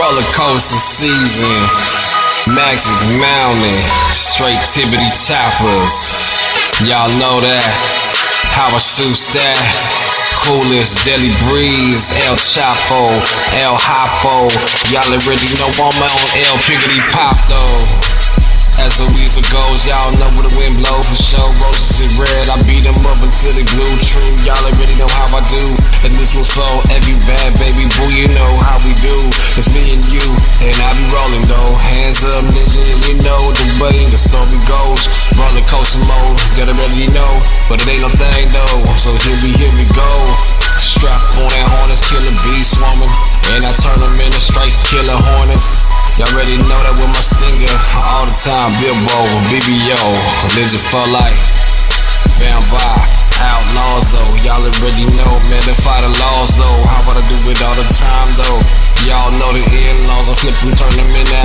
roller coaster season. Magic Mountain, straight Tibbity Toppers. Y'all know that. How I shoot that. Coolest Deli Breeze, El Chapo, El Hapo. Y'all already know I'm own. El Piggity Pop though. As the weasel goes, y'all know where the wind blow for sure. Roses is red, I beat them up until they glue true. Y'all already know how I do. And this was for every bad baby boo, you know how we do. Goes. Roller coaster mode, gotta already know. But it ain't no thing though, so here we, here we go. Strap on that harness, killer bee swarming. And I turn them into straight killer hornets. Y'all already know that with my stinger all the time. Bilbo, BBO, Legend for life. Bound by outlaws though. Y'all already know, man, they fight the laws though. How about I do it all the time though? Y'all know the in-laws, I flip them, turn them though.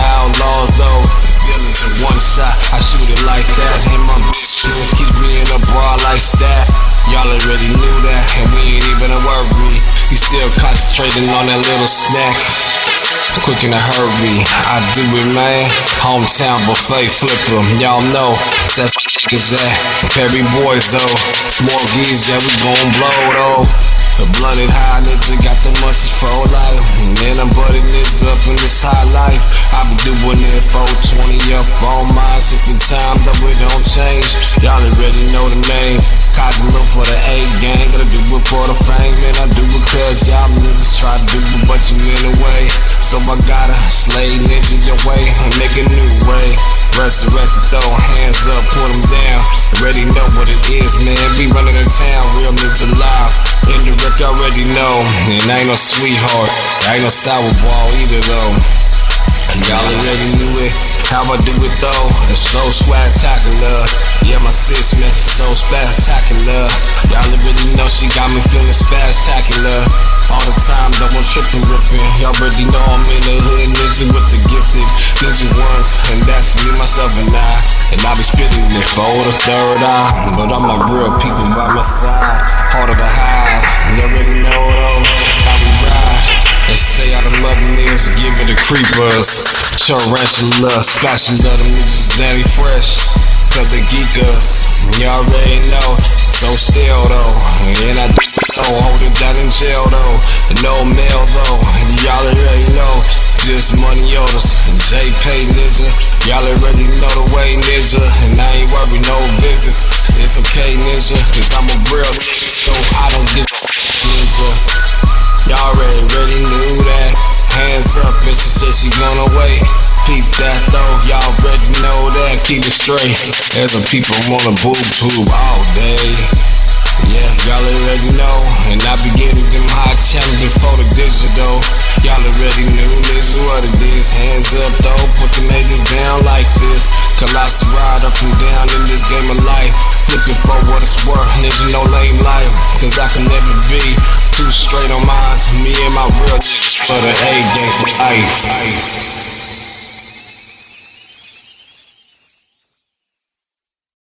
I shoot it like that. And my bitch keeps me in a bar like that. Y'all already knew that, and we ain't even a worry. You still concentrating on that little snack quick in a hurry. I do it, man. Hometown buffet flipper. Y'all know that's is that. Perry boys though. Small geese, yeah, we gon' blow though. The blunted high nigga got the munchies for life. And then I'm butting this up in this high life. I Y'all already know the name. Cotton look for the A gang, gotta do it for the fame, man. I do it cause y'all niggas try to do it, but you in the way. So I gotta slay ninja your way and make a new way. Resurrected, throw hands up, put them down. Already know what it is, man. Be running in town, real ninja live. In the wreck, already know. And I ain't no sweetheart, I ain't no sour ball either, though. Y'all already knew it. How I do it though, it's so spectacular. Yeah, my sis, man, she's so spectacular. Y'all already know she got me feeling spectacular. All the time, I'm tripping, ripping. Y'all already know I'm in the hood, ninja with the gifted. Ninja once, and that's me, myself, and I. And I be spitting it for the third eye. But I'm like real people by my side. Harder to hide. You already know though, creepers. Tarantula, splashing of them niggas daddy fresh. Cause they geek us. Y'all already know. So still though. And I do hold it down in jail though. No mail though. Y'all already know. Just money orders. JP ninja. Peep that though, y'all already know that. Keep it straight. As some people wanna boob tube all day. Yeah, y'all already know. And I be getting them high challenges for the digital. Y'all already knew this is what it is. Hands up though, put the haters down like this. Colossal ride up and down in this game of life. Flipping for what it's worth, nigga, no lame life. Cause I can never be too straight on mine. Me and my real niggas for the A game for life.